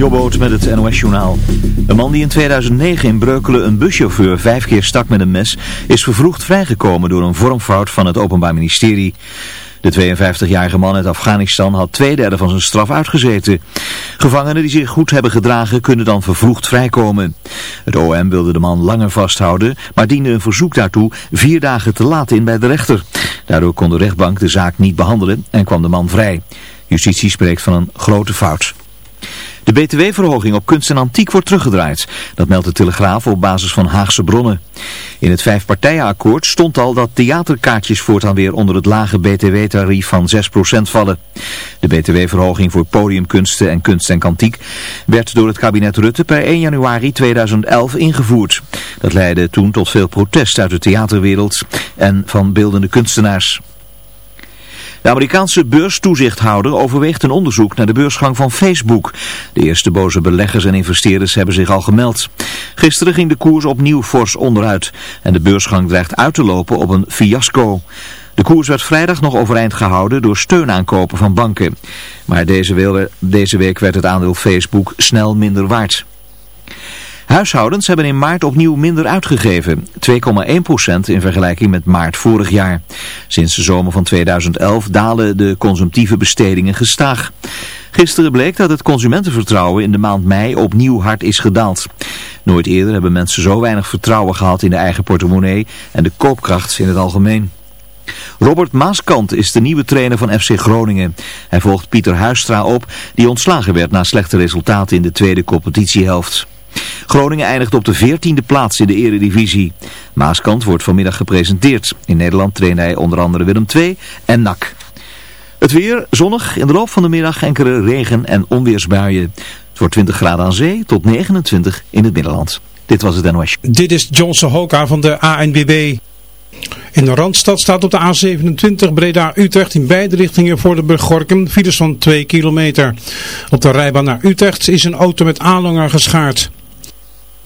Jobboot met het NOS-journaal. Een man die in 2009 in Breukelen een buschauffeur vijf keer stak met een mes... is vervroegd vrijgekomen door een vormfout van het Openbaar Ministerie. De 52-jarige man uit Afghanistan had twee derde van zijn straf uitgezeten. Gevangenen die zich goed hebben gedragen kunnen dan vervroegd vrijkomen. Het OM wilde de man langer vasthouden, maar diende een verzoek daartoe vier dagen te laat in bij de rechter. Daardoor kon de rechtbank de zaak niet behandelen en kwam de man vrij. Justitie spreekt van een grote fout. De btw-verhoging op kunst en antiek wordt teruggedraaid. Dat meldt de Telegraaf op basis van Haagse bronnen. In het vijfpartijenakkoord stond al dat theaterkaartjes voortaan weer onder het lage btw-tarief van 6% vallen. De btw-verhoging voor podiumkunsten en kunst en antiek werd door het kabinet Rutte per 1 januari 2011 ingevoerd. Dat leidde toen tot veel protest uit de theaterwereld en van beeldende kunstenaars. De Amerikaanse beurstoezichthouder overweegt een onderzoek naar de beursgang van Facebook. De eerste boze beleggers en investeerders hebben zich al gemeld. Gisteren ging de koers opnieuw fors onderuit en de beursgang dreigt uit te lopen op een fiasco. De koers werd vrijdag nog overeind gehouden door steunaankopen van banken. Maar deze, deze week werd het aandeel Facebook snel minder waard. Huishoudens hebben in maart opnieuw minder uitgegeven. 2,1% in vergelijking met maart vorig jaar. Sinds de zomer van 2011 dalen de consumptieve bestedingen gestaag. Gisteren bleek dat het consumentenvertrouwen in de maand mei opnieuw hard is gedaald. Nooit eerder hebben mensen zo weinig vertrouwen gehad in de eigen portemonnee en de koopkracht in het algemeen. Robert Maaskant is de nieuwe trainer van FC Groningen. Hij volgt Pieter Huistra op, die ontslagen werd na slechte resultaten in de tweede competitiehelft. Groningen eindigt op de 14e plaats in de eredivisie. Maaskant wordt vanmiddag gepresenteerd. In Nederland traint hij onder andere Willem II en NAC. Het weer zonnig, in de loop van de middag enkele regen- en onweersbuien. Het wordt 20 graden aan zee tot 29 in het binnenland. Dit was het NOS. Dit is Johnson Hoka van de ANBB. In de Randstad staat op de A27 Breda-Utrecht in beide richtingen voor de Gorkum files van 2 kilometer. Op de rijbaan naar Utrecht is een auto met aanhanger geschaard.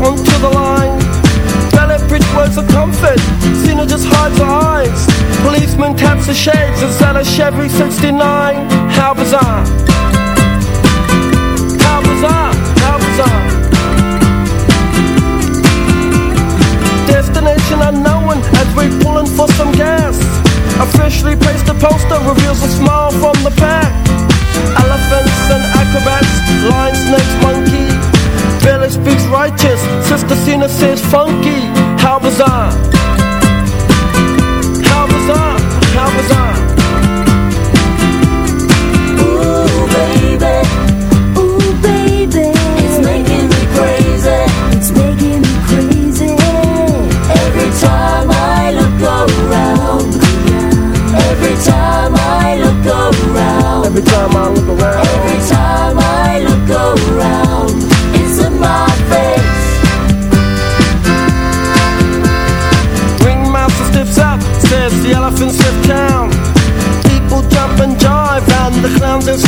Out onto the line. Ballet bridge words of comfort, Cena just hides her eyes. Policeman taps the shades, is that a Chevy 69? How bizarre. How bizarre, how bizarre. Destination unknown as we're pulling for some gas. Officially placed a poster reveals a smile from the pack. Elephants and acrobats, lion, snakes, monkey. Village speaks righteous, Sister Cena says funky. How bizarre. How bizarre, how bizarre.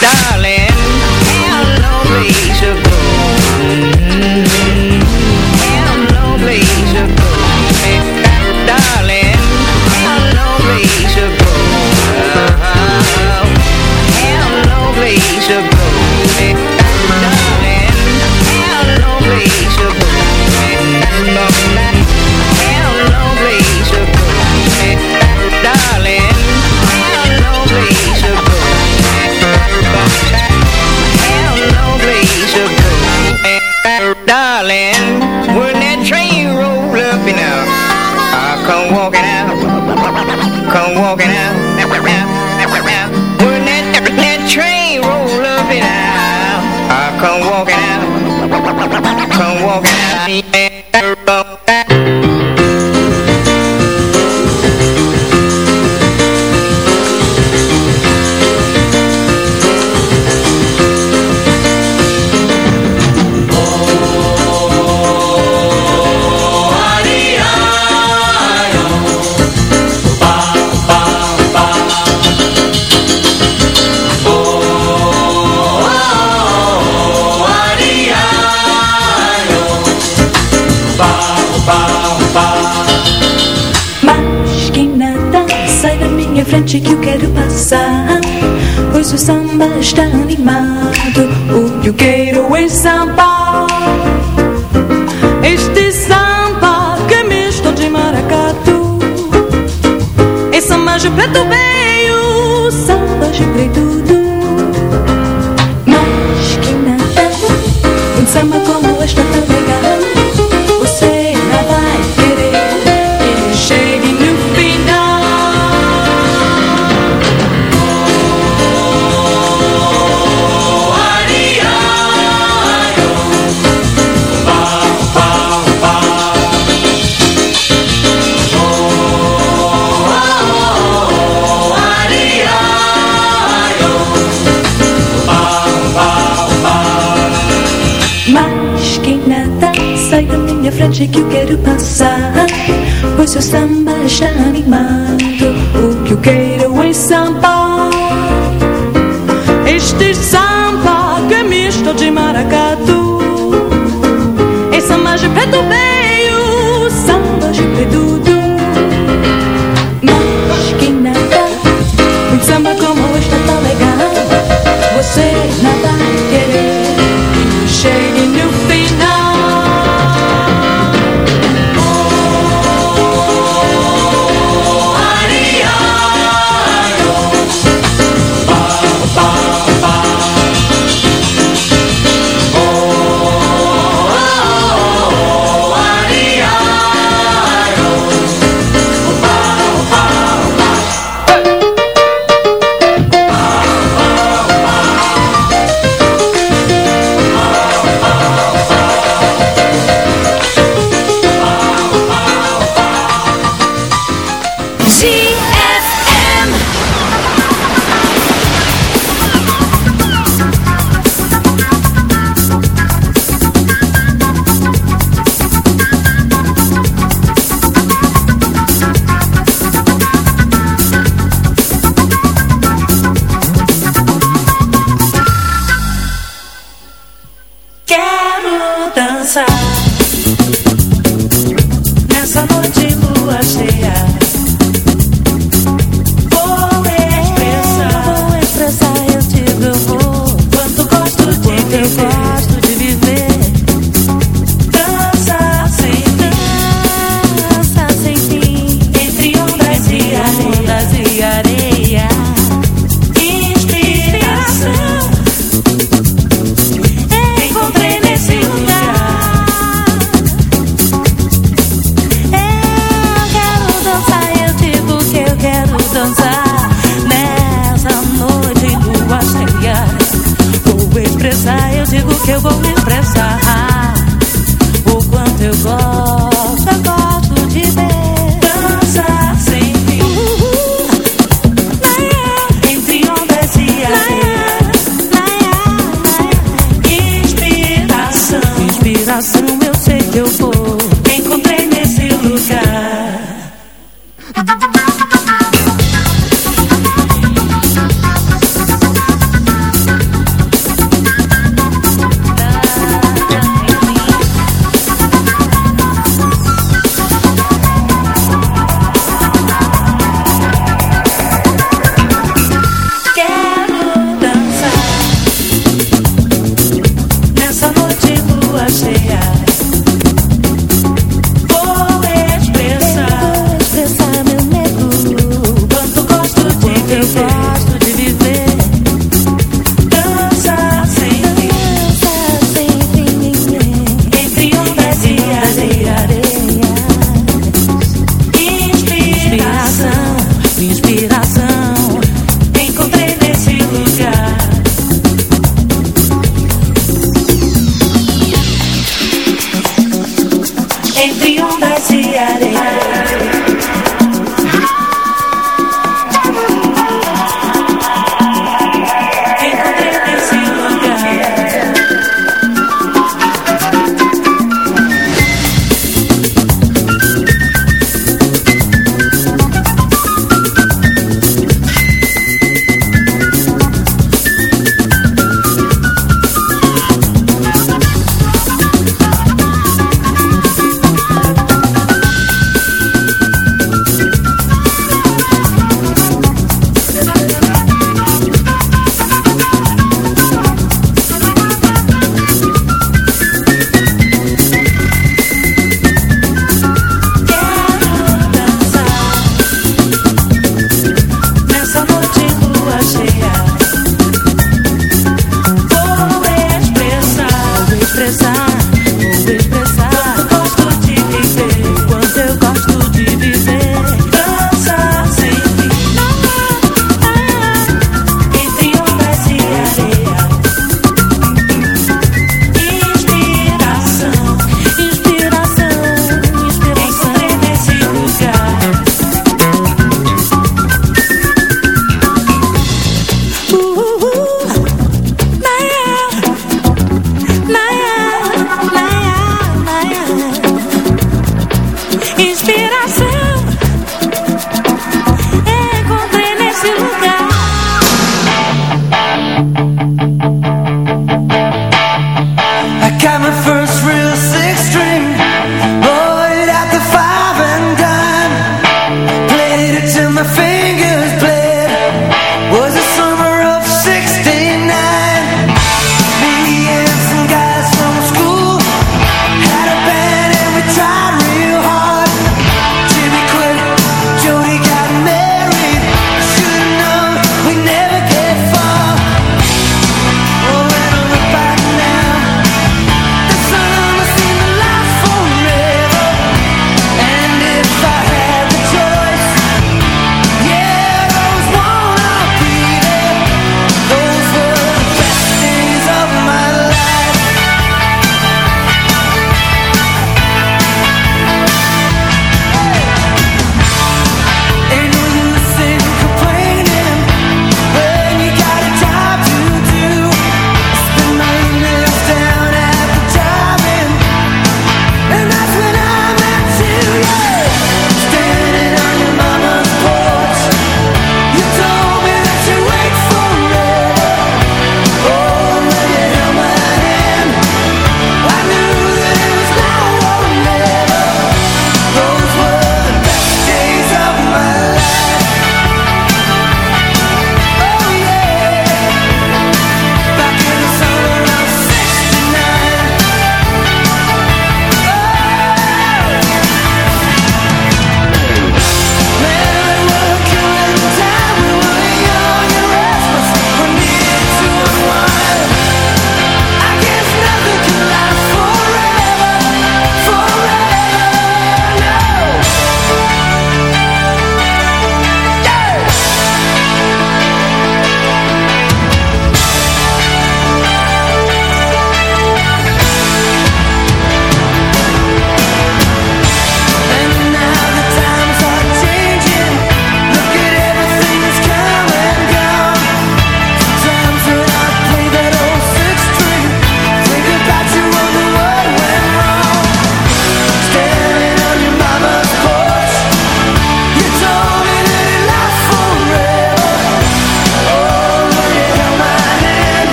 Darling. walking out. que eu quero passar. Pois o samba está animado. O que eu quero é samba. Este samba que é misto de maracatu. É samba de preto veio, samba de preto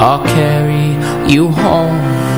I'll carry you home.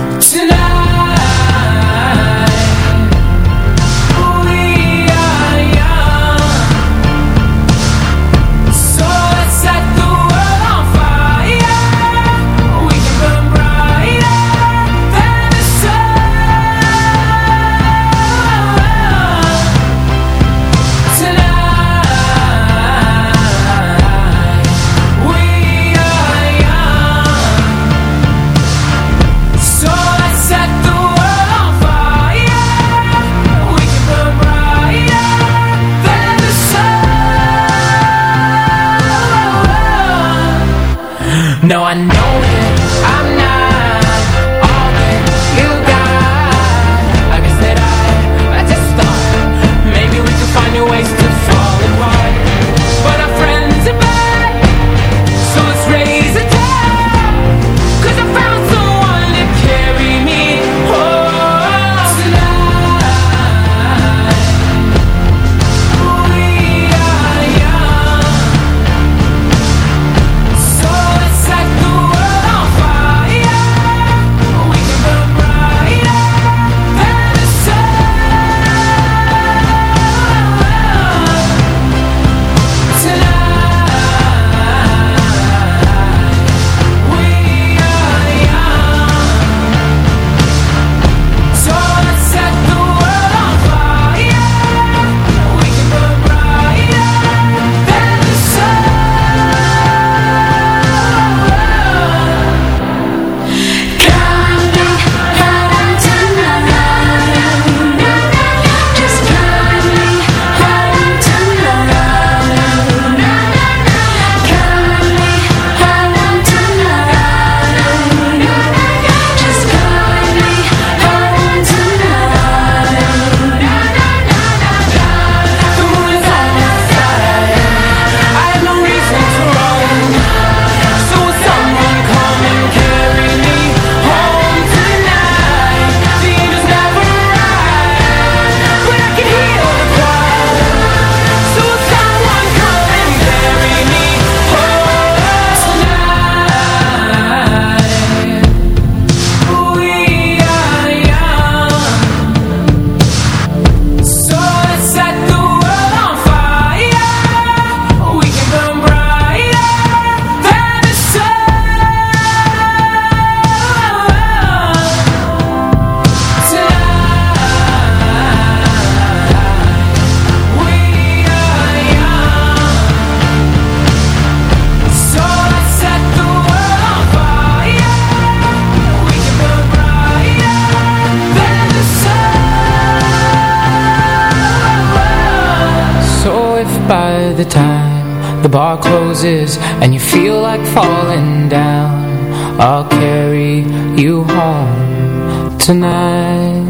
you home tonight.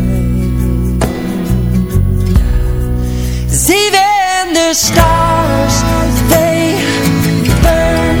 stars, they burn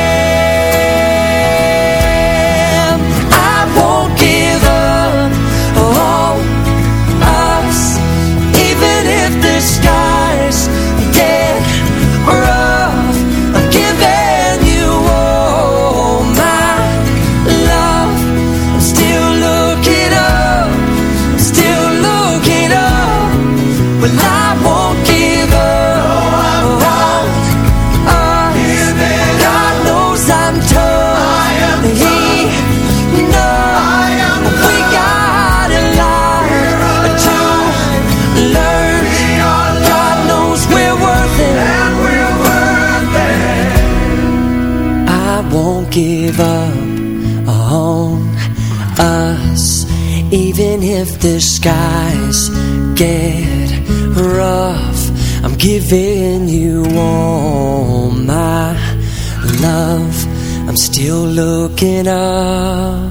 still looking up